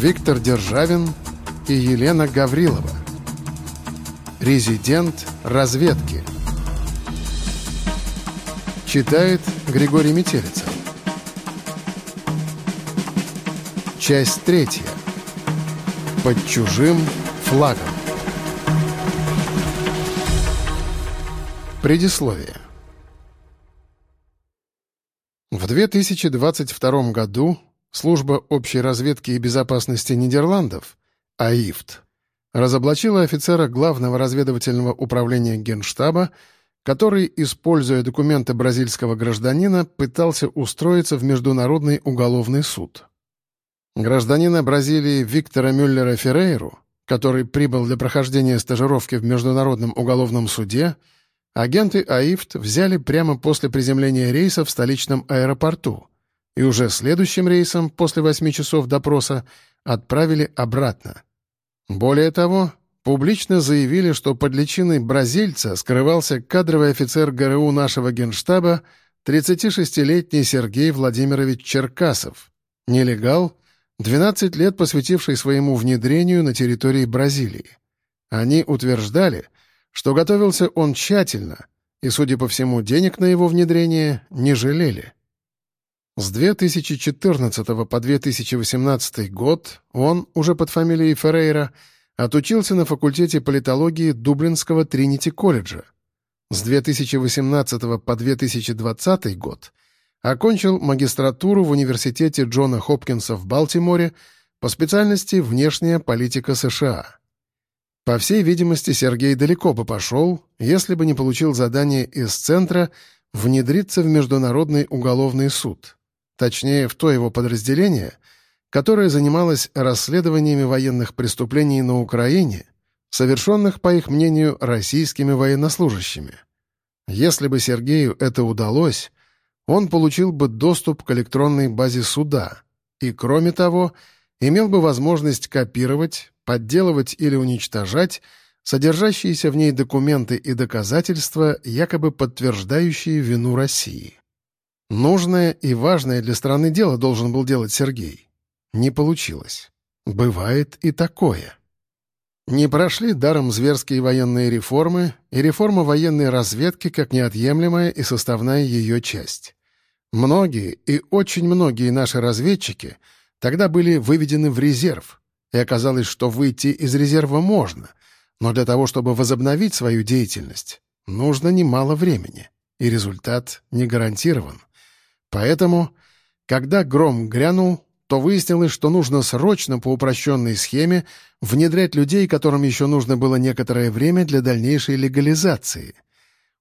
Виктор Державин и Елена Гаврилова. Резидент разведки. Читает Григорий Метелица. Часть третья. Под чужим флагом. Предисловие. В 2022 году Служба общей разведки и безопасности Нидерландов, АИФТ, разоблачила офицера Главного разведывательного управления Генштаба, который, используя документы бразильского гражданина, пытался устроиться в Международный уголовный суд. Гражданина Бразилии Виктора Мюллера Феррейру, который прибыл для прохождения стажировки в Международном уголовном суде, агенты АИФТ взяли прямо после приземления рейса в столичном аэропорту — и уже следующим рейсом после восьми часов допроса отправили обратно. Более того, публично заявили, что под личиной бразильца скрывался кадровый офицер ГРУ нашего генштаба 36-летний Сергей Владимирович Черкасов, нелегал, 12 лет посвятивший своему внедрению на территории Бразилии. Они утверждали, что готовился он тщательно, и, судя по всему, денег на его внедрение не жалели. С 2014 по 2018 год он, уже под фамилией Феррейра, отучился на факультете политологии Дублинского Тринити-колледжа. С 2018 по 2020 год окончил магистратуру в университете Джона Хопкинса в Балтиморе по специальности «Внешняя политика США». По всей видимости, Сергей далеко бы пошел, если бы не получил задание из Центра внедриться в Международный уголовный суд точнее, в то его подразделение, которое занималось расследованиями военных преступлений на Украине, совершенных, по их мнению, российскими военнослужащими. Если бы Сергею это удалось, он получил бы доступ к электронной базе суда и, кроме того, имел бы возможность копировать, подделывать или уничтожать содержащиеся в ней документы и доказательства, якобы подтверждающие вину России. Нужное и важное для страны дело должен был делать Сергей. Не получилось. Бывает и такое. Не прошли даром зверские военные реформы и реформа военной разведки как неотъемлемая и составная ее часть. Многие и очень многие наши разведчики тогда были выведены в резерв, и оказалось, что выйти из резерва можно, но для того, чтобы возобновить свою деятельность, нужно немало времени, и результат не гарантирован. Поэтому, когда гром грянул, то выяснилось, что нужно срочно по упрощенной схеме внедрять людей, которым еще нужно было некоторое время для дальнейшей легализации.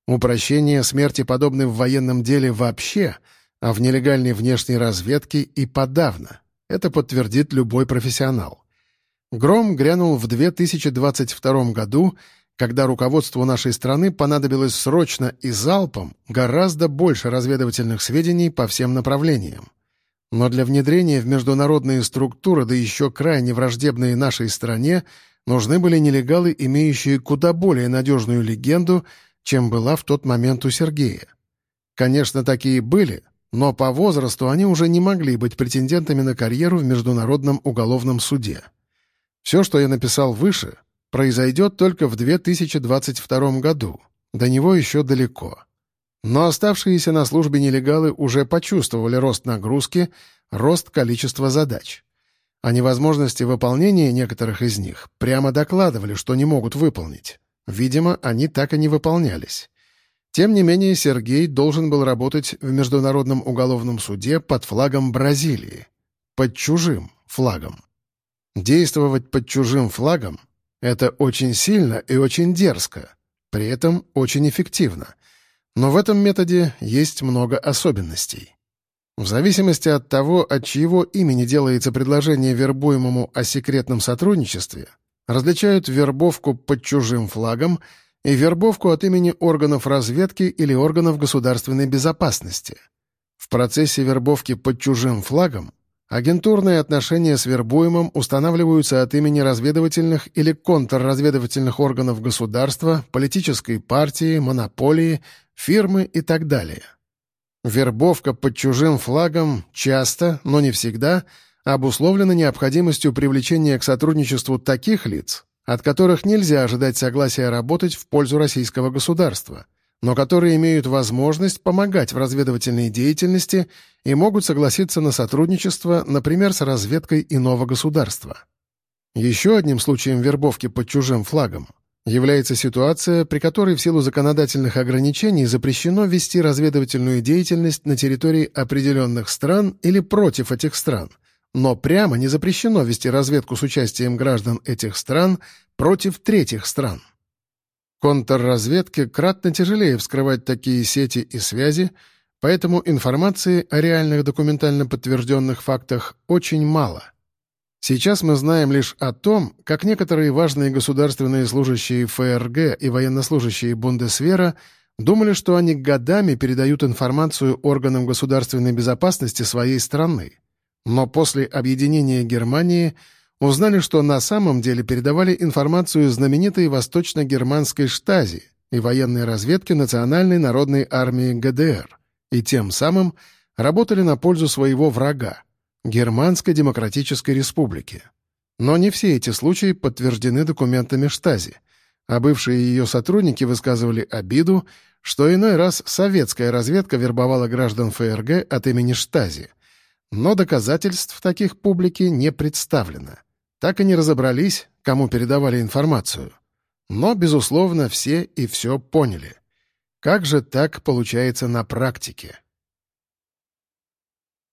Упрощение смерти подобны в военном деле вообще, а в нелегальной внешней разведке и подавно. Это подтвердит любой профессионал. Гром грянул в 2022 году, когда руководству нашей страны понадобилось срочно и залпом гораздо больше разведывательных сведений по всем направлениям. Но для внедрения в международные структуры, да еще крайне враждебные нашей стране, нужны были нелегалы, имеющие куда более надежную легенду, чем была в тот момент у Сергея. Конечно, такие были, но по возрасту они уже не могли быть претендентами на карьеру в Международном уголовном суде. Все, что я написал выше — произойдет только в 2022 году. До него еще далеко. Но оставшиеся на службе нелегалы уже почувствовали рост нагрузки, рост количества задач. О невозможности выполнения некоторых из них прямо докладывали, что не могут выполнить. Видимо, они так и не выполнялись. Тем не менее, Сергей должен был работать в Международном уголовном суде под флагом Бразилии. Под чужим флагом. Действовать под чужим флагом это очень сильно и очень дерзко, при этом очень эффективно. Но в этом методе есть много особенностей. В зависимости от того, от чьего имени делается предложение вербуемому о секретном сотрудничестве, различают вербовку под чужим флагом и вербовку от имени органов разведки или органов государственной безопасности. В процессе вербовки под чужим флагом Агентурные отношения с вербуемым устанавливаются от имени разведывательных или контрразведывательных органов государства, политической партии, монополии, фирмы и так далее. Вербовка под чужим флагом часто, но не всегда, обусловлено необходимостью привлечения к сотрудничеству таких лиц, от которых нельзя ожидать согласия работать в пользу российского государства, но которые имеют возможность помогать в разведывательной деятельности и могут согласиться на сотрудничество, например, с разведкой иного государства. Еще одним случаем вербовки под чужим флагом является ситуация, при которой в силу законодательных ограничений запрещено вести разведывательную деятельность на территории определенных стран или против этих стран, но прямо не запрещено вести разведку с участием граждан этих стран против третьих стран. Контрразведке кратно тяжелее вскрывать такие сети и связи, поэтому информации о реальных документально подтвержденных фактах очень мало — Сейчас мы знаем лишь о том, как некоторые важные государственные служащие ФРГ и военнослужащие Бундесвера думали, что они годами передают информацию органам государственной безопасности своей страны. Но после объединения Германии узнали, что на самом деле передавали информацию знаменитой восточно-германской штази и военной разведки Национальной народной армии ГДР, и тем самым работали на пользу своего врага Германской Демократической Республики. Но не все эти случаи подтверждены документами Штази, а бывшие ее сотрудники высказывали обиду, что иной раз советская разведка вербовала граждан ФРГ от имени Штази. Но доказательств таких публике не представлено. Так и не разобрались, кому передавали информацию. Но, безусловно, все и все поняли. Как же так получается на практике?